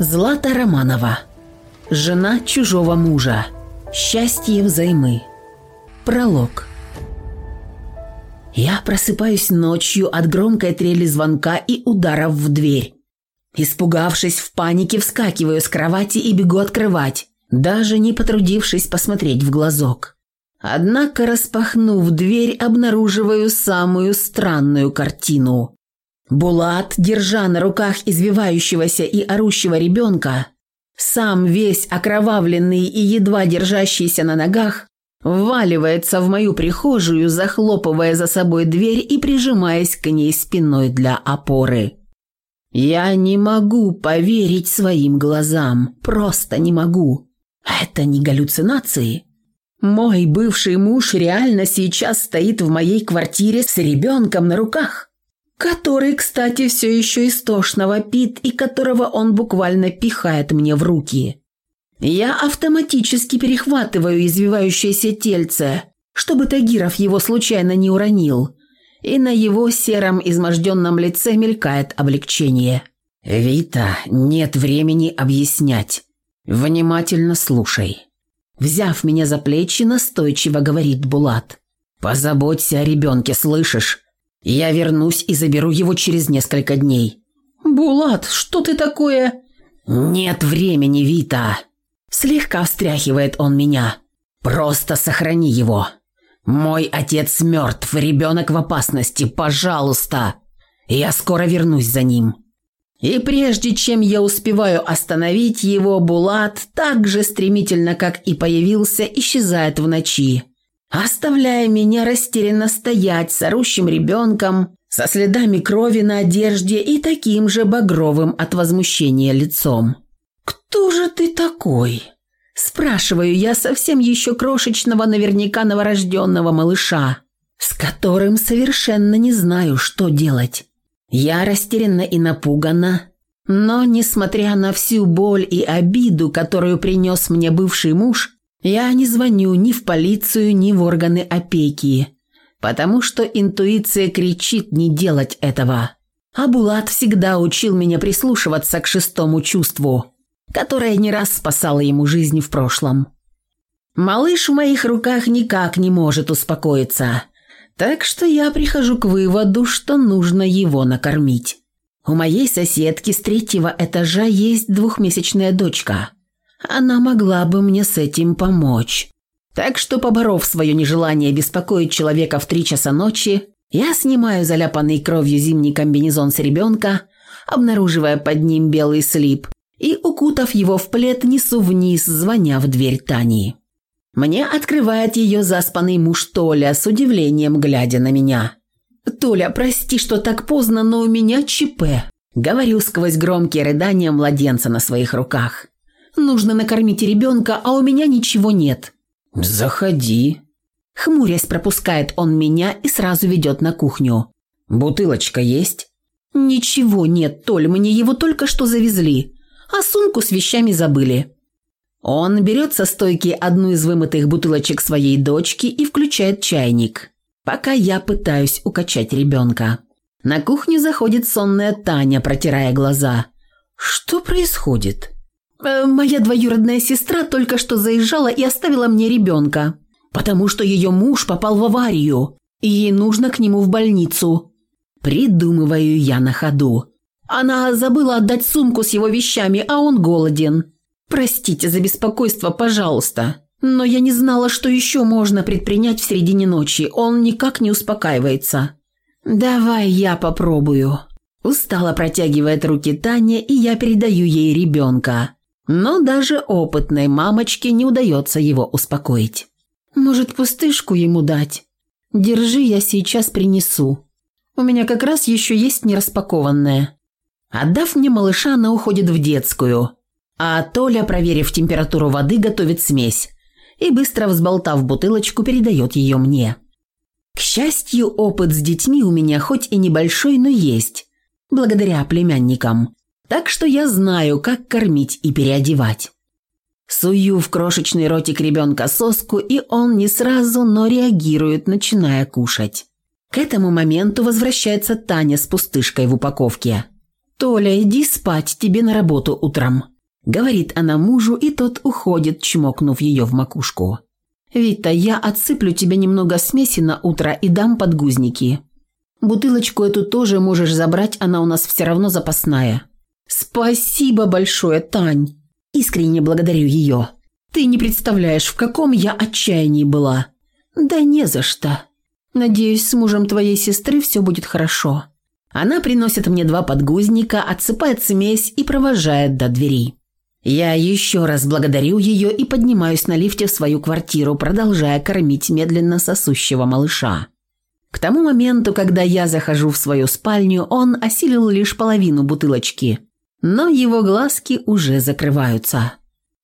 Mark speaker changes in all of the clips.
Speaker 1: Злата Романова. Жена чужого мужа. Счастье взаймы. Пролог. Я просыпаюсь ночью от громкой трели звонка и ударов в дверь. Испугавшись, в панике вскакиваю с кровати и бегу открывать, даже не потрудившись посмотреть в глазок. Однако, распахнув дверь, обнаруживаю самую странную картину. Булат, держа на руках извивающегося и орущего ребенка, сам весь окровавленный и едва держащийся на ногах, вваливается в мою прихожую, захлопывая за собой дверь и прижимаясь к ней спиной для опоры. Я не могу поверить своим глазам, просто не могу. Это не галлюцинации. Мой бывший муж реально сейчас стоит в моей квартире с ребенком на руках который, кстати, все еще истошно вопит и которого он буквально пихает мне в руки. Я автоматически перехватываю извивающееся тельце, чтобы Тагиров его случайно не уронил, и на его сером изможденном лице мелькает облегчение. «Вита, нет времени объяснять. Внимательно слушай». Взяв меня за плечи, настойчиво говорит Булат. «Позаботься о ребенке, слышишь? Я вернусь и заберу его через несколько дней». «Булат, что ты такое?» «Нет времени, Вита!» Слегка встряхивает он меня. «Просто сохрани его. Мой отец мертв, ребенок в опасности, пожалуйста. Я скоро вернусь за ним». И прежде чем я успеваю остановить его, Булат так же стремительно, как и появился, исчезает в ночи оставляя меня растерянно стоять с орущим ребенком, со следами крови на одежде и таким же багровым от возмущения лицом. «Кто же ты такой?» Спрашиваю я совсем еще крошечного, наверняка новорожденного малыша, с которым совершенно не знаю, что делать. Я растерянна и напугана, но, несмотря на всю боль и обиду, которую принес мне бывший муж, я не звоню ни в полицию, ни в органы опеки, потому что интуиция кричит не делать этого. А Булат всегда учил меня прислушиваться к шестому чувству, которое не раз спасало ему жизнь в прошлом. Малыш в моих руках никак не может успокоиться, так что я прихожу к выводу, что нужно его накормить. У моей соседки с третьего этажа есть двухмесячная дочка – она могла бы мне с этим помочь. Так что, поборов свое нежелание беспокоить человека в три часа ночи, я снимаю заляпанный кровью зимний комбинезон с ребенка, обнаруживая под ним белый слип, и, укутав его в плед, несу вниз, звоня в дверь Тани. Мне открывает ее заспанный муж Толя, с удивлением глядя на меня. «Толя, прости, что так поздно, но у меня ЧП», – говорю сквозь громкие рыдания младенца на своих руках. Нужно накормить ребенка, а у меня ничего нет».
Speaker 2: «Заходи».
Speaker 1: Хмурясь, пропускает он меня и сразу ведет на кухню.
Speaker 2: «Бутылочка есть?»
Speaker 1: «Ничего нет, Толь, мне его только что завезли, а сумку с вещами забыли». Он берет со стойки одну из вымытых бутылочек своей дочки и включает чайник, пока я пытаюсь укачать ребенка. На кухню заходит сонная Таня, протирая глаза. «Что происходит?» Э, «Моя двоюродная сестра только что заезжала и оставила мне ребенка, потому что ее муж попал в аварию, и ей нужно к нему в больницу». Придумываю я на ходу. Она забыла отдать сумку с его вещами, а он голоден. Простите за беспокойство, пожалуйста. Но я не знала, что еще можно предпринять в середине ночи. Он никак не успокаивается. Давай я попробую. Устало протягивает руки Таня, и я передаю ей ребенка. Но даже опытной мамочке не удается его успокоить. «Может, пустышку ему дать? Держи, я сейчас принесу. У меня как раз еще есть нераспакованная». Отдав мне малыша, она уходит в детскую, а Толя, проверив температуру воды, готовит смесь и, быстро взболтав бутылочку, передает ее мне. К счастью, опыт с детьми у меня хоть и небольшой, но есть, благодаря племянникам так что я знаю, как кормить и переодевать. Сую в крошечный ротик ребенка соску, и он не сразу, но реагирует, начиная кушать. К этому моменту возвращается Таня с пустышкой в упаковке. «Толя, иди спать, тебе на работу утром», – говорит она мужу, и тот уходит, чмокнув ее в макушку. «Вита, я отсыплю тебе немного смеси на утро и дам подгузники. Бутылочку эту тоже можешь забрать, она у нас все равно запасная». «Спасибо большое, Тань!» Искренне благодарю ее. «Ты не представляешь, в каком я отчаянии была». «Да не за что. Надеюсь, с мужем твоей сестры все будет хорошо». Она приносит мне два подгузника, отсыпает смесь и провожает до двери. Я еще раз благодарю ее и поднимаюсь на лифте в свою квартиру, продолжая кормить медленно сосущего малыша. К тому моменту, когда я захожу в свою спальню, он осилил лишь половину бутылочки, но его глазки уже закрываются.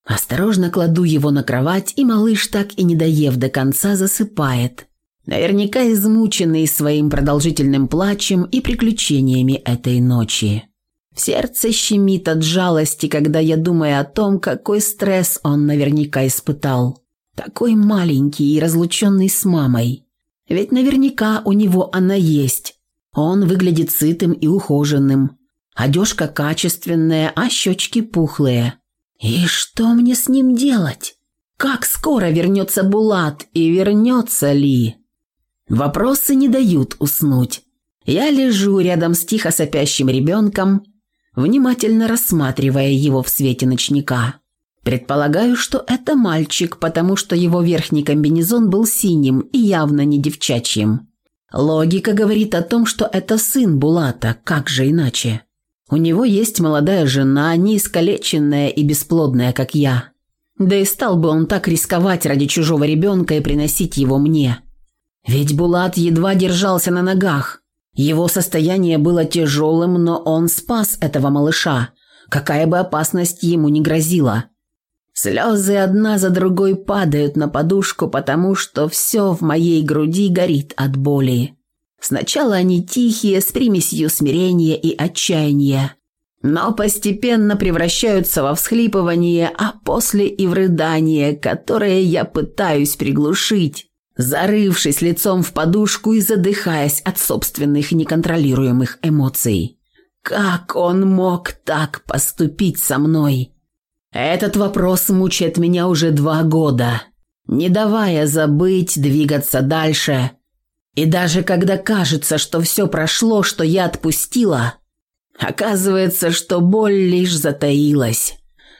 Speaker 1: Осторожно кладу его на кровать, и малыш, так и не доев до конца, засыпает, наверняка измученный своим продолжительным плачем и приключениями этой ночи. В сердце щемит от жалости, когда я думаю о том, какой стресс он наверняка испытал. Такой маленький и разлученный с мамой. Ведь наверняка у него она есть. Он выглядит сытым и ухоженным. Одежка качественная, а щечки пухлые. И что мне с ним делать? Как скоро вернется Булат и вернется ли? Вопросы не дают уснуть. Я лежу рядом с тихо сопящим ребенком, внимательно рассматривая его в свете ночника. Предполагаю, что это мальчик, потому что его верхний комбинезон был синим и явно не девчачьим. Логика говорит о том, что это сын Булата, как же иначе? У него есть молодая жена, не искалеченная и бесплодная, как я. Да и стал бы он так рисковать ради чужого ребенка и приносить его мне. Ведь Булат едва держался на ногах. Его состояние было тяжелым, но он спас этого малыша, какая бы опасность ему ни грозила. Слезы одна за другой падают на подушку, потому что все в моей груди горит от боли. Сначала они тихие, с примесью смирения и отчаяния, но постепенно превращаются во всхлипывание, а после и в рыдание, которое я пытаюсь приглушить, зарывшись лицом в подушку и задыхаясь от собственных неконтролируемых эмоций. Как он мог так поступить со мной? Этот вопрос мучает меня уже два года, не давая забыть, двигаться дальше. И даже когда кажется, что все прошло, что я отпустила, оказывается, что боль лишь затаилась,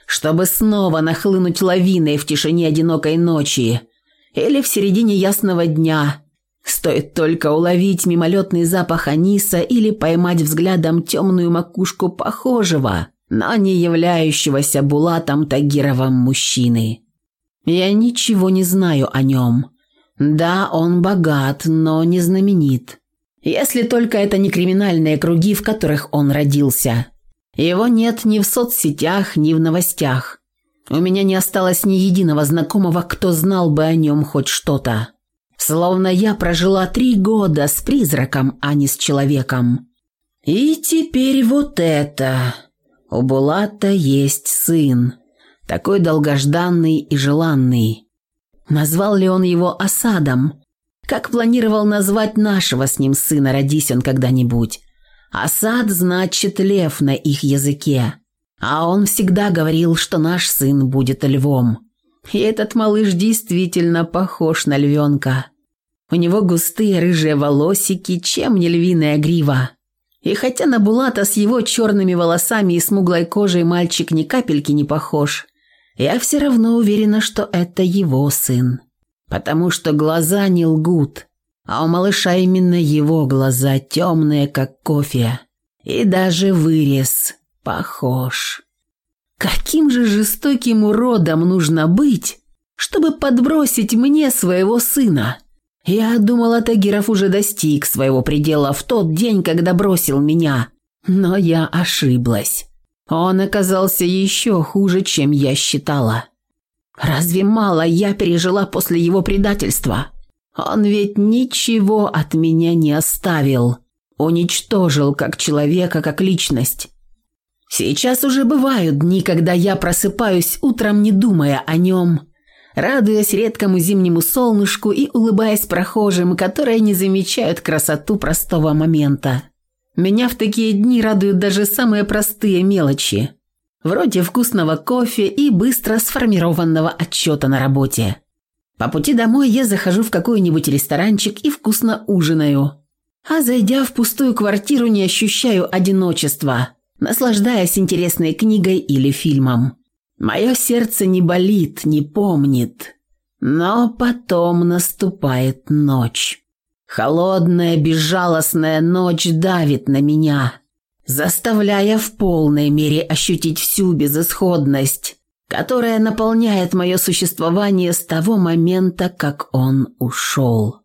Speaker 1: чтобы снова нахлынуть лавиной в тишине одинокой ночи или в середине ясного дня. Стоит только уловить мимолетный запах аниса или поймать взглядом темную макушку похожего – но не являющегося Булатом Тагировым мужчины. Я ничего не знаю о нем. Да, он богат, но не знаменит. Если только это не криминальные круги, в которых он родился. Его нет ни в соцсетях, ни в новостях. У меня не осталось ни единого знакомого, кто знал бы о нем хоть что-то. Словно я прожила три года с призраком, а не с человеком. И теперь вот это... У Булата есть сын, такой долгожданный и желанный. Назвал ли он его Асадом? Как планировал назвать нашего с ним сына, родись он когда-нибудь? Асад значит лев на их языке. А он всегда говорил, что наш сын будет львом. И этот малыш действительно похож на львенка. У него густые рыжие волосики, чем не львиная грива. И хотя на Булата с его черными волосами и смуглой кожей мальчик ни капельки не похож, я все равно уверена, что это его сын. Потому что глаза не лгут, а у малыша именно его глаза темные, как кофе. И даже вырез похож. Каким же жестоким уродом нужно быть, чтобы подбросить мне своего сына?» Я думала, Тагиров уже достиг своего предела в тот день, когда бросил меня. Но я ошиблась. Он оказался еще хуже, чем я считала. Разве мало я пережила после его предательства? Он ведь ничего от меня не оставил. Уничтожил как человека, как личность. Сейчас уже бывают дни, когда я просыпаюсь утром, не думая о нем, радуясь редкому зимнему солнышку и улыбаясь прохожим, которые не замечают красоту простого момента. Меня в такие дни радуют даже самые простые мелочи, вроде вкусного кофе и быстро сформированного отчета на работе. По пути домой я захожу в какой-нибудь ресторанчик и вкусно ужинаю. А зайдя в пустую квартиру, не ощущаю одиночества, наслаждаясь интересной книгой или фильмом. Мое сердце не болит, не помнит. Но потом наступает ночь. Холодная, безжалостная ночь давит на меня, заставляя в полной мере ощутить всю безысходность, которая наполняет мое существование с того момента, как он ушел.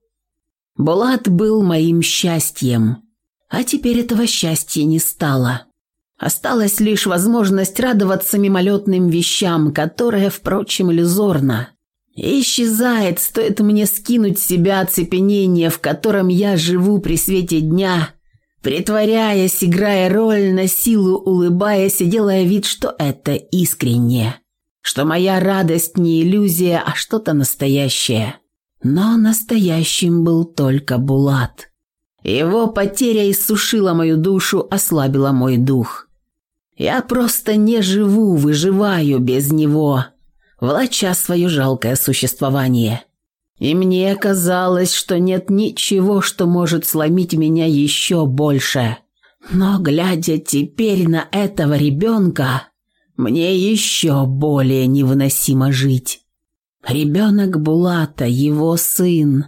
Speaker 1: Булат был моим счастьем, а теперь этого счастья не стало. Осталась лишь возможность радоваться мимолетным вещам, которые, впрочем, Исчезает, стоит мне скинуть с себя оцепенение, в котором я живу при свете дня, притворяясь, играя роль, на силу улыбаясь и делая вид, что это искренне. Что моя радость не иллюзия, а что-то настоящее. Но настоящим был только Булат. Его потеря иссушила мою душу, ослабила мой дух. Я просто не живу, выживаю без него влача свое жалкое существование. И мне казалось, что нет ничего, что может сломить меня еще больше. Но, глядя теперь на этого ребенка, мне еще более невыносимо жить. Ребенок Булата, его сын,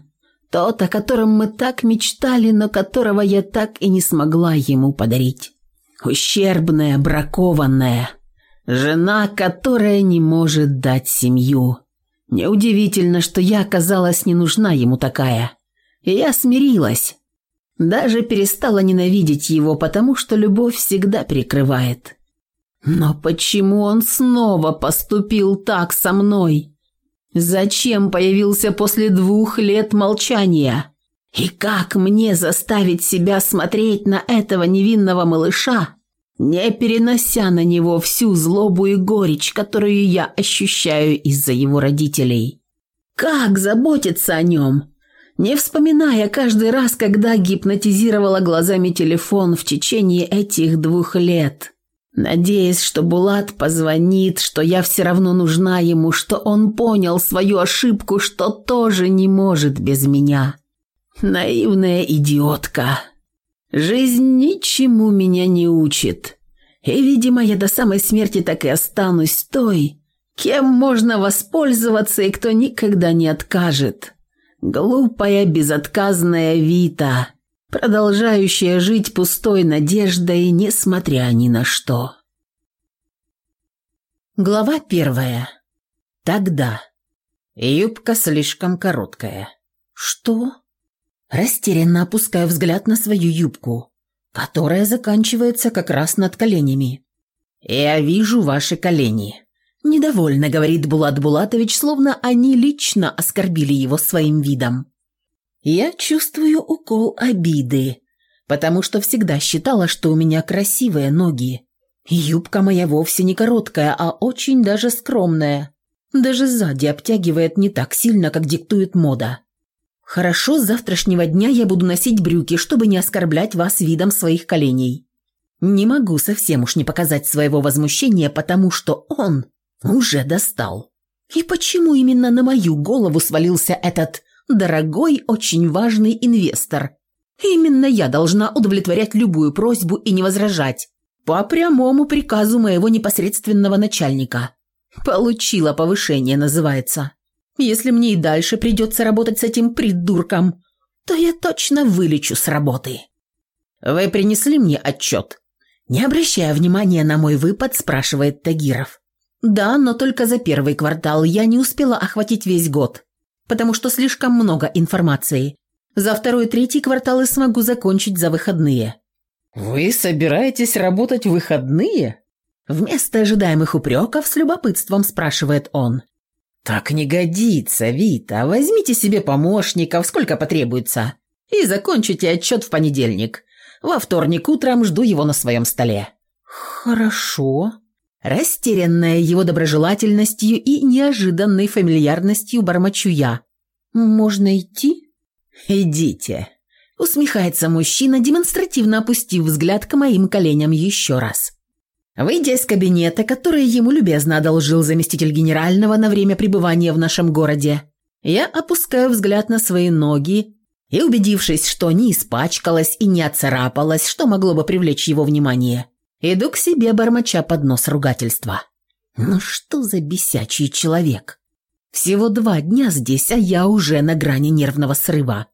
Speaker 1: тот, о котором мы так мечтали, но которого я так и не смогла ему подарить. Ущербная, бракованная – Жена, которая не может дать семью. Неудивительно, что я оказалась не нужна ему такая. И я смирилась. Даже перестала ненавидеть его, потому что любовь всегда перекрывает. Но почему он снова поступил так со мной? Зачем появился после двух лет молчания? И как мне заставить себя смотреть на этого невинного малыша, не перенося на него всю злобу и горечь, которую я ощущаю из-за его родителей. Как заботиться о нем? Не вспоминая каждый раз, когда гипнотизировала глазами телефон в течение этих двух лет. Надеясь, что Булат позвонит, что я все равно нужна ему, что он понял свою ошибку, что тоже не может без меня. Наивная идиотка. Жизнь ничему меня не учит. И, видимо, я до самой смерти так и останусь той, кем можно воспользоваться и кто никогда не откажет. Глупая, безотказная Вита, продолжающая жить пустой надеждой, несмотря ни на что. Глава первая. Тогда. Юбка слишком короткая. Что? Растерянно опускаю взгляд на свою юбку, которая заканчивается как раз над коленями. «Я вижу ваши колени», – недовольно говорит Булат Булатович, словно они лично оскорбили его своим видом. Я чувствую укол обиды, потому что всегда считала, что у меня красивые ноги. Юбка моя вовсе не короткая, а очень даже скромная. Даже сзади обтягивает не так сильно, как диктует мода. Хорошо, с завтрашнего дня я буду носить брюки, чтобы не оскорблять вас видом своих коленей. Не могу совсем уж не показать своего возмущения, потому что он уже достал. И почему именно на мою голову свалился этот дорогой, очень важный инвестор? Именно я должна удовлетворять любую просьбу и не возражать. По прямому приказу моего непосредственного начальника. Получила повышение, называется. Если мне и дальше придется работать с этим придурком, то я точно вылечу с работы. Вы принесли мне отчет? Не обращая внимания на мой выпад, спрашивает Тагиров. Да, но только за первый квартал я не успела охватить весь год, потому что слишком много информации. За второй и третий кварталы смогу закончить за выходные. Вы собираетесь работать в выходные? Вместо ожидаемых упреков с любопытством спрашивает он. «Так не годится, Вита. Возьмите себе помощников, сколько потребуется, и закончите отчет в понедельник. Во вторник утром жду его на своем столе». «Хорошо». Растерянная его доброжелательностью и неожиданной фамильярностью бормочу я. «Можно идти?» «Идите». Усмехается мужчина, демонстративно опустив взгляд к моим коленям еще раз. Выйдя из кабинета, который ему любезно одолжил заместитель генерального на время пребывания в нашем городе, я опускаю взгляд на свои ноги и, убедившись, что не испачкалась и не отцарапалась, что могло бы привлечь его внимание, иду к себе, бормоча под нос ругательства. Ну что за бесячий человек? Всего два дня здесь, а я уже на грани нервного срыва.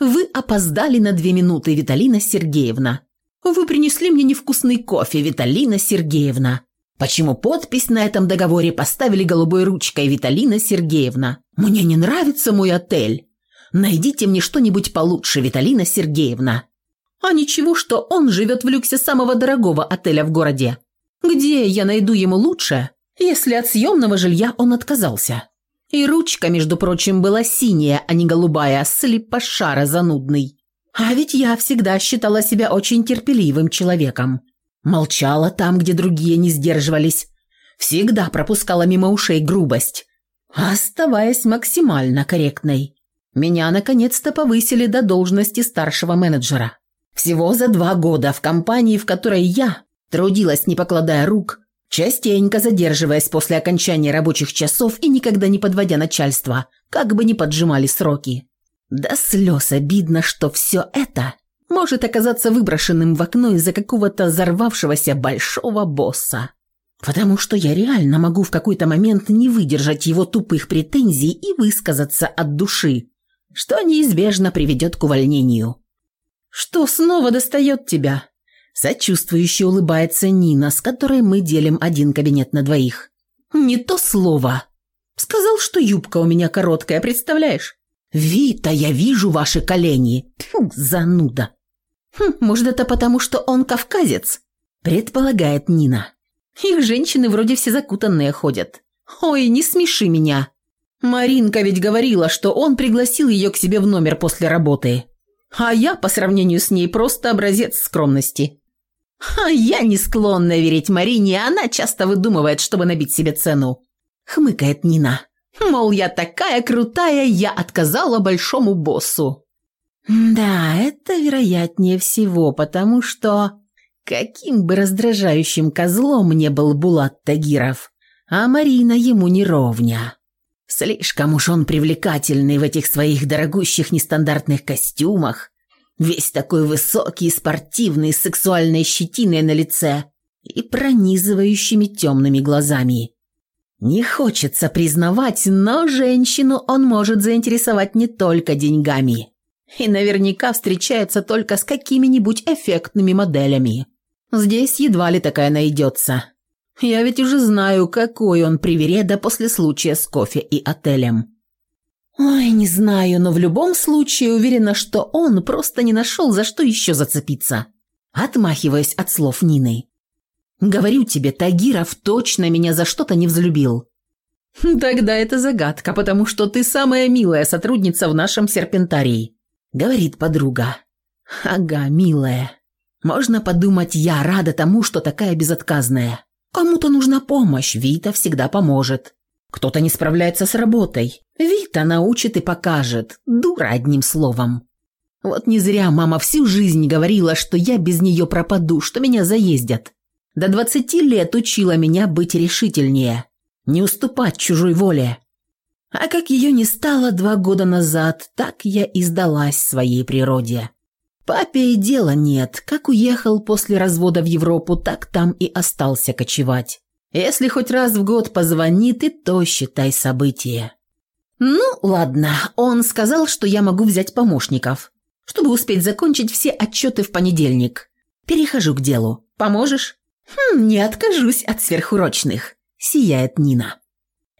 Speaker 1: Вы опоздали на две минуты, Виталина Сергеевна. Вы принесли мне невкусный кофе, Виталина Сергеевна. Почему подпись на этом договоре поставили голубой ручкой, Виталина Сергеевна? Мне не нравится мой отель. Найдите мне что-нибудь получше, Виталина Сергеевна. А ничего, что он живет в люксе самого дорогого отеля в городе. Где я найду ему лучше, если от съемного жилья он отказался? И ручка, между прочим, была синяя, а не голубая, слепошара занудный. А ведь я всегда считала себя очень терпеливым человеком. Молчала там, где другие не сдерживались. Всегда пропускала мимо ушей грубость, оставаясь максимально корректной. Меня наконец-то повысили до должности старшего менеджера. Всего за два года в компании, в которой я трудилась, не покладая рук, частенько задерживаясь после окончания рабочих часов и никогда не подводя начальство, как бы ни поджимали сроки. До слез обидно, что все это может оказаться выброшенным в окно из-за какого-то взорвавшегося большого босса. Потому что я реально могу в какой-то момент не выдержать его тупых претензий и высказаться от души, что неизбежно приведет к увольнению. «Что снова достает тебя?» Сочувствующе улыбается Нина, с которой мы делим один кабинет на двоих. «Не то слово. Сказал, что юбка у меня короткая, представляешь? Вита, я вижу ваши колени. Фу, зануда». Хм, «Может, это потому, что он кавказец?» предполагает Нина. «Их женщины вроде все закутанные ходят. Ой, не смеши меня. Маринка ведь говорила, что он пригласил ее к себе в номер после работы. А я, по сравнению с ней, просто образец скромности. А я не склонна верить Марине, она часто выдумывает, чтобы набить себе цену. Хмыкает Нина. Мол, я такая крутая, я отказала большому боссу. Да, это вероятнее всего, потому что... Каким бы раздражающим козлом не был Булат Тагиров, а Марина ему не ровня. Слишком уж он привлекательный в этих своих дорогущих нестандартных костюмах, Весь такой высокий, спортивный, с сексуальной щетиной на лице и пронизывающими темными глазами. Не хочется признавать, но женщину он может заинтересовать не только деньгами. И наверняка встречается только с какими-нибудь эффектными моделями. Здесь едва ли такая найдется. Я ведь уже знаю, какой он привереда после случая с кофе и отелем. Ой, не знаю, но в любом случае уверена, что он просто не нашел, за что еще зацепиться. Отмахиваясь от слов Нины. Говорю тебе, Тагиров точно меня за что-то не взлюбил. Тогда это загадка, потому что ты самая милая сотрудница в нашем серпентарии, говорит подруга. Ага, милая. Можно подумать, я рада тому, что такая безотказная. Кому-то нужна помощь, Вита всегда поможет. Кто-то не справляется с работой. Вита научит и покажет. Дура одним словом. Вот не зря мама всю жизнь говорила, что я без нее пропаду, что меня заездят. До двадцати лет учила меня быть решительнее, не уступать чужой воле. А как ее не стало два года назад, так я и сдалась своей природе. Папе и дела нет, как уехал после развода в Европу, так там и остался кочевать. Если хоть раз в год позвонит, и то считай событие. Ну, ладно, он сказал, что я могу взять помощников, чтобы успеть закончить все отчеты в понедельник. Перехожу к делу. Поможешь? Хм, не откажусь от сверхурочных, сияет Нина.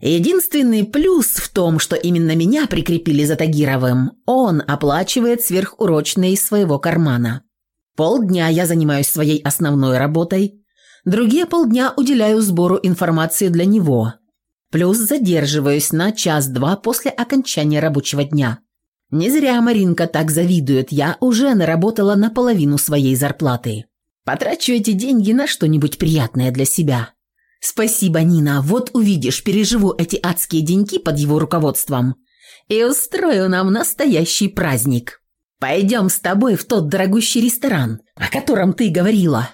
Speaker 1: Единственный плюс в том, что именно меня прикрепили за Тагировым, он оплачивает сверхурочные из своего кармана. Полдня я занимаюсь своей основной работой, Другие полдня уделяю сбору информации для него. Плюс задерживаюсь на час-два после окончания рабочего дня. Не зря Маринка так завидует, я уже наработала наполовину своей зарплаты. Потрачу эти деньги на что-нибудь приятное для себя. Спасибо, Нина, вот увидишь, переживу эти адские деньки под его руководством и устрою нам настоящий праздник. Пойдем с тобой в тот дорогущий ресторан, о котором ты говорила.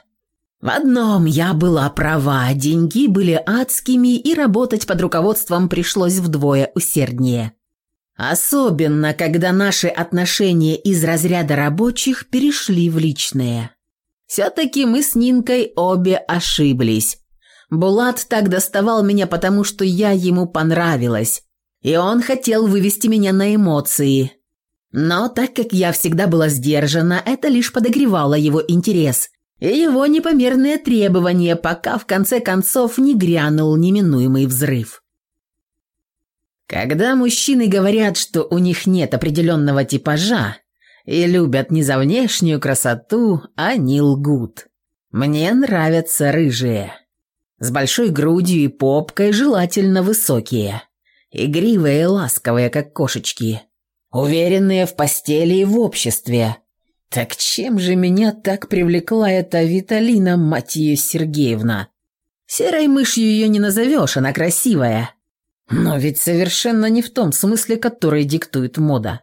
Speaker 1: В одном я была права, деньги были адскими, и работать под руководством пришлось вдвое усерднее. Особенно, когда наши отношения из разряда рабочих перешли в личные. Все-таки мы с Нинкой обе ошиблись. Булат так доставал меня, потому что я ему понравилась, и он хотел вывести меня на эмоции. Но так как я всегда была сдержана, это лишь подогревало его интерес и его непомерные требования, пока в конце концов не грянул неминуемый взрыв. Когда мужчины говорят, что у них нет определенного типажа и любят не за внешнюю красоту, они лгут. Мне нравятся рыжие. С большой грудью и попкой, желательно высокие. Игривые и ласковые, как кошечки. Уверенные в постели и в обществе. Так чем же меня так привлекла эта Виталина, мать ее, Сергеевна? Серой мышью ее не назовешь, она красивая. Но ведь совершенно не в том смысле, который диктует мода.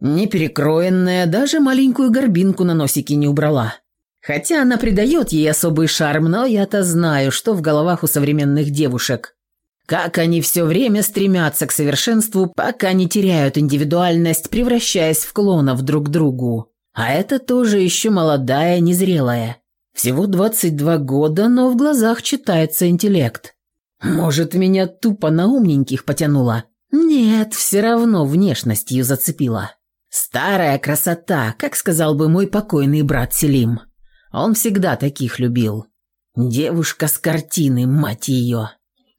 Speaker 1: Не перекроенная, даже маленькую горбинку на носике не убрала. Хотя она придает ей особый шарм, но я-то знаю, что в головах у современных девушек. Как они все время стремятся к совершенству, пока не теряют индивидуальность, превращаясь в клонов друг к другу. А это тоже еще молодая, незрелая. Всего 22 года, но в глазах читается интеллект. Может, меня тупо на умненьких потянуло? Нет, все равно внешностью зацепила. Старая красота, как сказал бы мой покойный брат Селим. Он всегда таких любил. Девушка с картины, мать ее.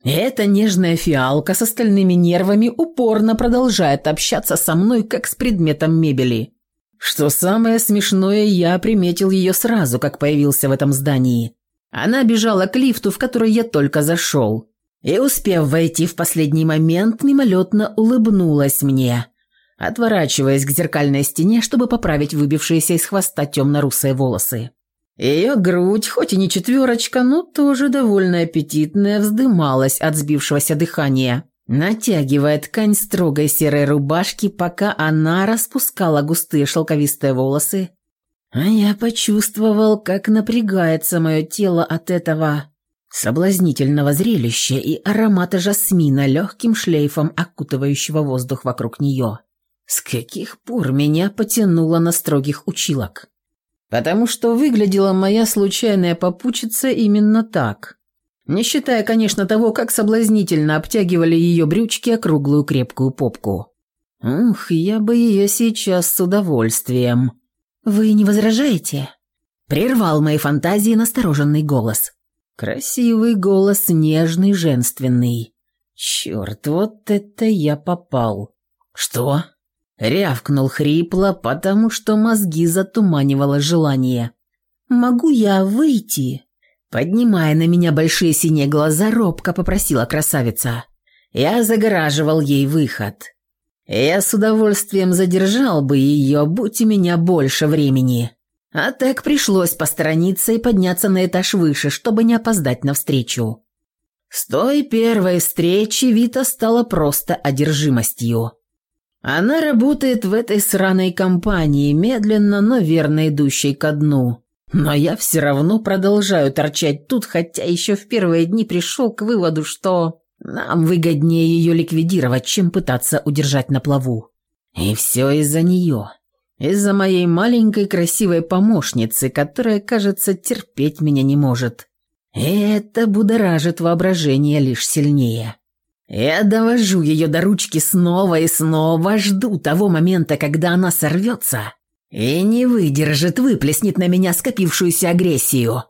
Speaker 1: эта нежная фиалка с остальными нервами упорно продолжает общаться со мной, как с предметом мебели. Что самое смешное, я приметил ее сразу, как появился в этом здании. Она бежала к лифту, в который я только зашел. И, успев войти в последний момент, мимолетно улыбнулась мне, отворачиваясь к зеркальной стене, чтобы поправить выбившиеся из хвоста темно-русые волосы. Ее грудь, хоть и не четверочка, но тоже довольно аппетитная, вздымалась от сбившегося дыхания, натягивая ткань строгой серой рубашки, пока она распускала густые шелковистые волосы. А я почувствовал, как напрягается мое тело от этого соблазнительного зрелища и аромата жасмина, легким шлейфом окутывающего воздух вокруг нее. С каких пор меня потянуло на строгих училок? Потому что выглядела моя случайная попутчица именно так. Не считая, конечно, того, как соблазнительно обтягивали ее брючки округлую крепкую попку. Ух, я бы ее сейчас с удовольствием. «Вы не возражаете?» Прервал мои фантазии настороженный голос. Красивый голос, нежный, женственный. Черт, вот это я попал. Что? Рявкнул хрипло, потому что мозги затуманивало желание. «Могу я выйти?» Поднимая на меня большие синие глаза, робко попросила красавица. Я загораживал ей выход. Я с удовольствием задержал бы ее, будь у меня больше времени. А так пришлось посторониться и подняться на этаж выше, чтобы не опоздать на встречу. С той первой встречи Вита стала просто одержимостью. Она работает в этой сраной компании, медленно, но верно идущей ко дну. Но я все равно продолжаю торчать тут, хотя еще в первые дни пришел к выводу, что нам выгоднее ее ликвидировать, чем пытаться удержать на плаву. И все из-за нее. Из-за моей маленькой красивой помощницы, которая, кажется, терпеть меня не может. И это будоражит воображение лишь сильнее. Я довожу ее до ручки снова и снова, жду того момента, когда она сорвется и не выдержит, выплеснет на меня скопившуюся агрессию.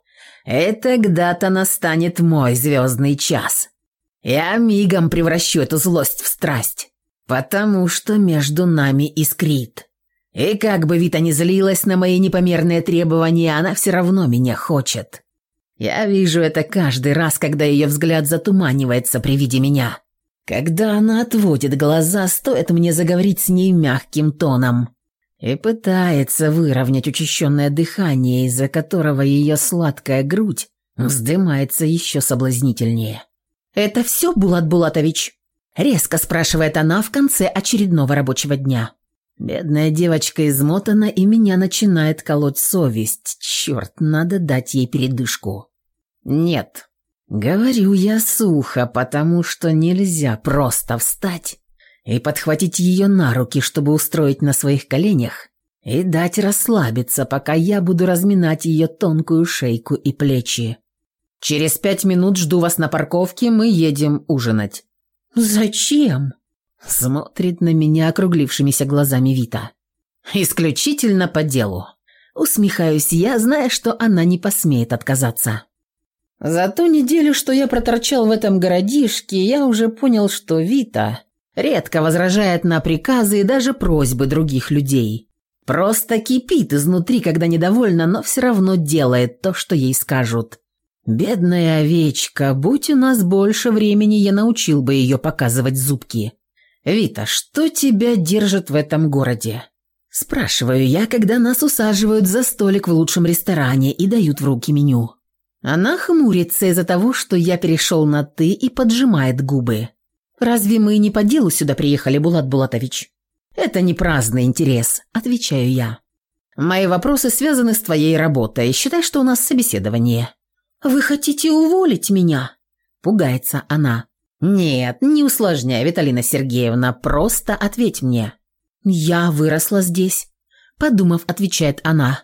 Speaker 1: И тогда-то настанет мой звездный час. Я мигом превращу эту злость в страсть, потому что между нами искрит. И как бы Вита не злилась на мои непомерные требования, она все равно меня хочет. Я вижу это каждый раз, когда ее взгляд затуманивается при виде меня. Когда она отводит глаза, стоит мне заговорить с ней мягким тоном. И пытается выровнять учащенное дыхание, из-за которого ее сладкая грудь вздымается еще соблазнительнее. «Это все, Булат Булатович?» Резко спрашивает она в конце очередного рабочего дня. Бедная девочка измотана, и меня начинает колоть совесть. Черт, надо дать ей передышку. Нет. Говорю я сухо, потому что нельзя просто встать и подхватить ее на руки, чтобы устроить на своих коленях и дать расслабиться, пока я буду разминать ее тонкую шейку и плечи. Через пять минут жду вас на парковке, мы едем ужинать».
Speaker 2: «Зачем?»
Speaker 1: – смотрит на меня округлившимися глазами Вита. «Исключительно по делу». Усмехаюсь я, зная, что она не посмеет отказаться. За ту неделю, что я проторчал в этом городишке, я уже понял, что Вита редко возражает на приказы и даже просьбы других людей. Просто кипит изнутри, когда недовольна, но все равно делает то, что ей скажут. Бедная овечка, будь у нас больше времени, я научил бы ее показывать зубки. «Вита, что тебя держит в этом городе?» Спрашиваю я, когда нас усаживают за столик в лучшем ресторане и дают в руки меню. Она хмурится из-за того, что я перешел на «ты» и поджимает губы. «Разве мы не по делу сюда приехали, Булат Булатович?» «Это не праздный интерес», – отвечаю я. «Мои вопросы связаны с твоей работой. Считай, что у нас собеседование».
Speaker 2: «Вы хотите уволить меня?»
Speaker 1: – пугается она. «Нет, не усложняй, Виталина Сергеевна, просто ответь мне». «Я выросла здесь», – подумав, отвечает она.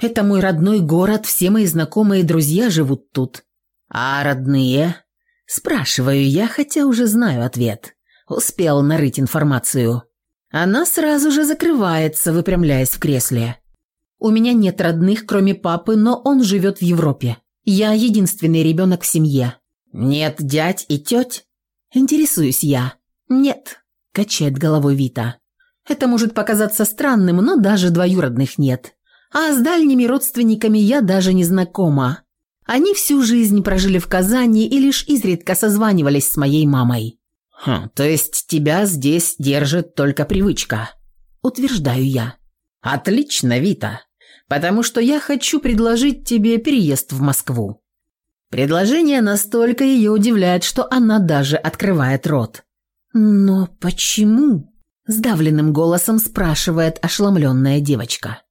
Speaker 1: «Это мой родной город, все мои знакомые и друзья живут тут». «А родные?» – спрашиваю я, хотя уже знаю ответ. Успел нарыть информацию. Она сразу же закрывается, выпрямляясь в кресле. «У меня нет родных, кроме папы, но он живет в Европе. Я единственный ребенок в семье». «Нет дядь и теть?» Интересуюсь я. «Нет», – качает головой Вита. «Это может показаться странным, но даже двоюродных нет. А с дальними родственниками я даже не знакома. Они всю жизнь прожили в Казани и лишь изредка созванивались с моей мамой. «Хм, то есть тебя здесь держит только привычка?» Утверждаю я. «Отлично, Вита, потому что я хочу предложить тебе переезд в Москву». Предложение настолько ее удивляет, что она даже открывает рот. «Но почему?» – сдавленным голосом спрашивает ошеломленная девочка.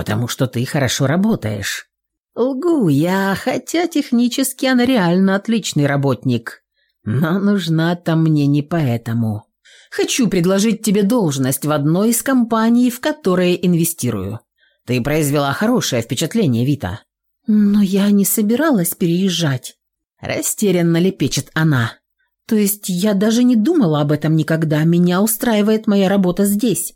Speaker 1: «Потому что ты хорошо работаешь». Лгу я, хотя технически она реально отличный работник. Но нужна-то мне не поэтому. Хочу предложить тебе должность в одной из компаний, в которые инвестирую. Ты произвела хорошее впечатление, Вита. Но я не собиралась переезжать. Растерянно лепечет она. То есть я даже не думала об этом никогда. Меня устраивает моя работа здесь.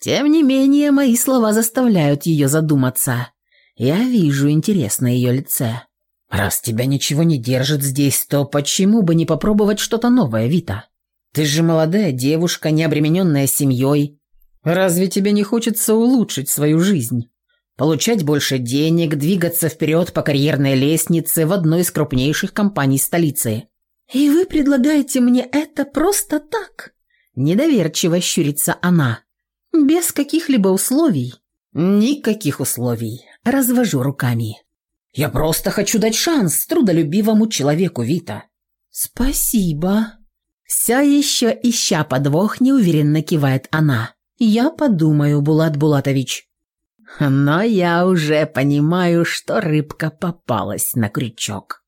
Speaker 1: Тем не менее, мои слова заставляют ее задуматься. Я вижу интерес на ее лице. Раз тебя ничего не держит здесь, то почему бы не попробовать что-то новое, Вита? Ты же молодая девушка, не обремененная семьей. Разве тебе не хочется улучшить свою жизнь? Получать больше денег, двигаться вперед по карьерной лестнице в одной из крупнейших компаний столицы. И вы предлагаете мне это просто так? Недоверчиво щурится она. Без каких-либо условий? Никаких условий. Развожу руками. Я просто хочу дать шанс трудолюбивому человеку, Вита». «Спасибо». Вся еще ища подвох, неуверенно кивает она. «Я подумаю, Булат Булатович». Но я уже понимаю, что рыбка попалась на крючок.